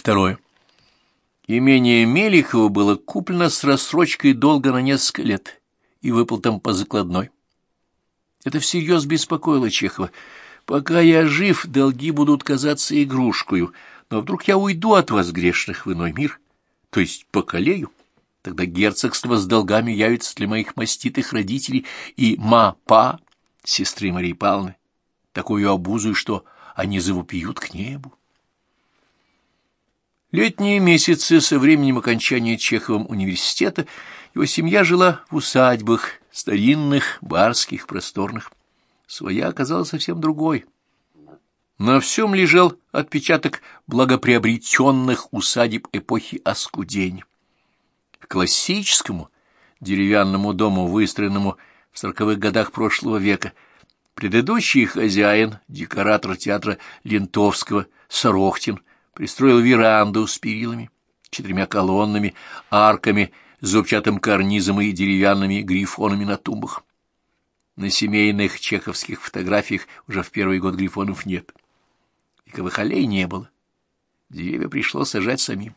Второе. Имение Мелихова было куплено с рассрочкой долга на несколько лет и выплатом по закладной. Это всерьез беспокоило Чехова. Пока я жив, долги будут казаться игрушкою, но вдруг я уйду от вас, грешных, в иной мир, то есть покалею. Тогда герцогство с долгами явится для моих маститых родителей и ма-па, сестры Марии Павловны, такую обузу, что они завопиют к небу. Летние месяцы со временем окончания Чеховым университета его семья жила в усадьбах, старинных, барских, просторных. Своя оказалась совсем другой. На всем лежал отпечаток благоприобретенных усадеб эпохи оскудень. Классическому деревянному дому, выстроенному в сороковых годах прошлого века, предыдущий хозяин, декоратор театра Лентовского, Сорохтин, пристроил веранду с перилами, четырьмя колоннами, арками, зубчатым карнизом и деревянными грифонами на тумбах. На семейных чеховских фотографиях уже в первый год грифонов нет. Вековых аллей не было. Деревья пришлось сажать самим.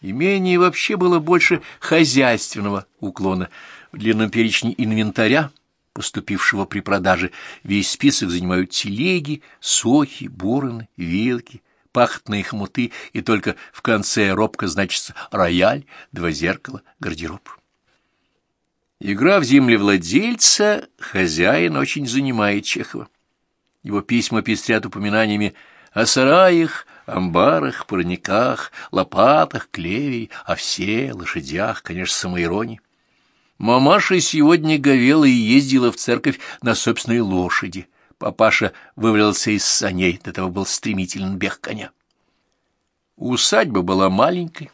Имение вообще было больше хозяйственного уклона. В длинном перечне инвентаря, поступившего при продаже, весь список занимают телеги, сохи, бороны, вилки, пахотные хмуты, и только в конце робко значится рояль, два зеркала, гардероб. Игра в землевладельца хозяин очень занимает Чехова. Его письма пестрят упоминаниями о сараях, амбарах, парниках, лопатах, клевей, овсе, лошадях, конечно, самоиронии. Мамаша сегодня говела и ездила в церковь на собственной лошади — Папаша вывалился из саней, до того был стремителен бег коня. Усадьба была маленькой,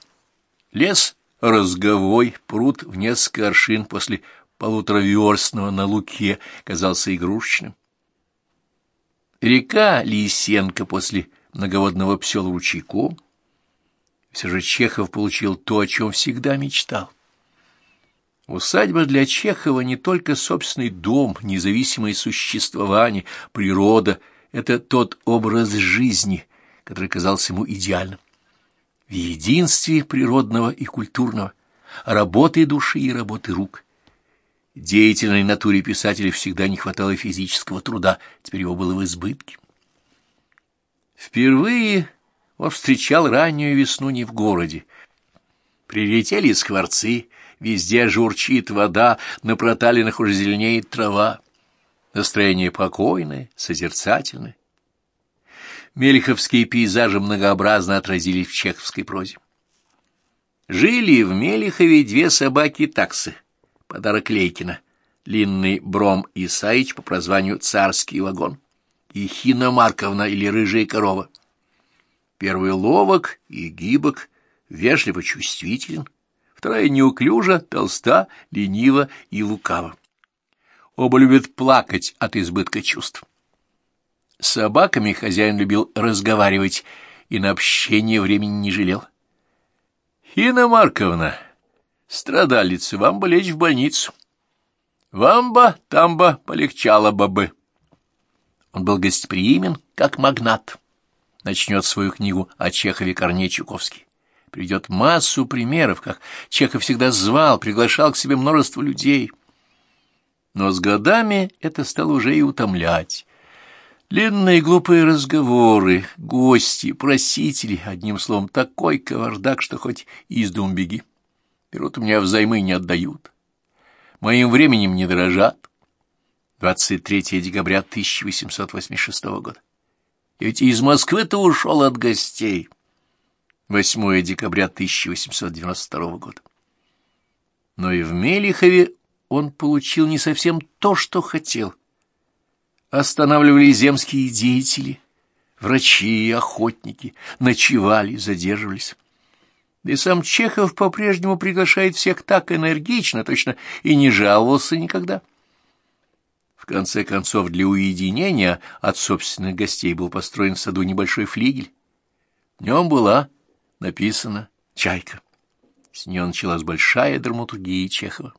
лес разговой, пруд в несколько аршин после полутораверстного на луке казался игрушечным. Река Лисенко после многоводного псела ручейком. Все же Чехов получил то, о чем всегда мечтал. Усадьба для Чехова не только собственный дом, независимое существование, природа — это тот образ жизни, который казался ему идеальным. В единстве природного и культурного, работы души и работы рук. Деятельной натуре писателя всегда не хватало физического труда, теперь его было в избытке. Впервые он встречал раннюю весну не в городе. Прилетели скворцы — Везде журчит вода, на проталинах уже зеленеет трава. Настроение покойное, созерцательное. Мелиховские пейзажи многообразно отразились в чеховской прозе. Жили в Мелихове две собаки-таксы, подарок Лейкина, длинный Бром Исаич по прозванию «Царский вагон» и Хина Марковна или Рыжая корова. Первый ловок и гибок, вежливо чувствителен, вторая неуклюжа, толста, ленива и лукава. Оба любят плакать от избытка чувств. С собаками хозяин любил разговаривать и на общение времени не жалел. — Хина Марковна, страдалица, вам бы лечь в больницу. Вам-ба, там-ба, полегчало бы. Он был гостеприимен, как магнат. Начнет свою книгу о Чехове Корней Чуковский приведет массу примеров, как Чехов всегда звал, приглашал к себе множество людей. Но с годами это стало уже и утомлять. Длинные глупые разговоры, гости, просители, одним словом, такой кавардак, что хоть из дом беги. Берут у меня взаймы не отдают. Моим временем не дорожат. 23 декабря 1886 года. Я ведь из Москвы-то ушел от гостей. 8 декабря 1892 года. Но и в Мелихове он получил не совсем то, что хотел. Останавливали земские деятели, врачи и охотники, ночевали, задерживались. И сам Чехов по-прежнему приглашает всех так энергично, точно и не жаловался никогда. В конце концов, для уединения от собственных гостей был построен в саду небольшой флигель. В нем была написано «Чайка». С нее началась большая драматургия Чехова.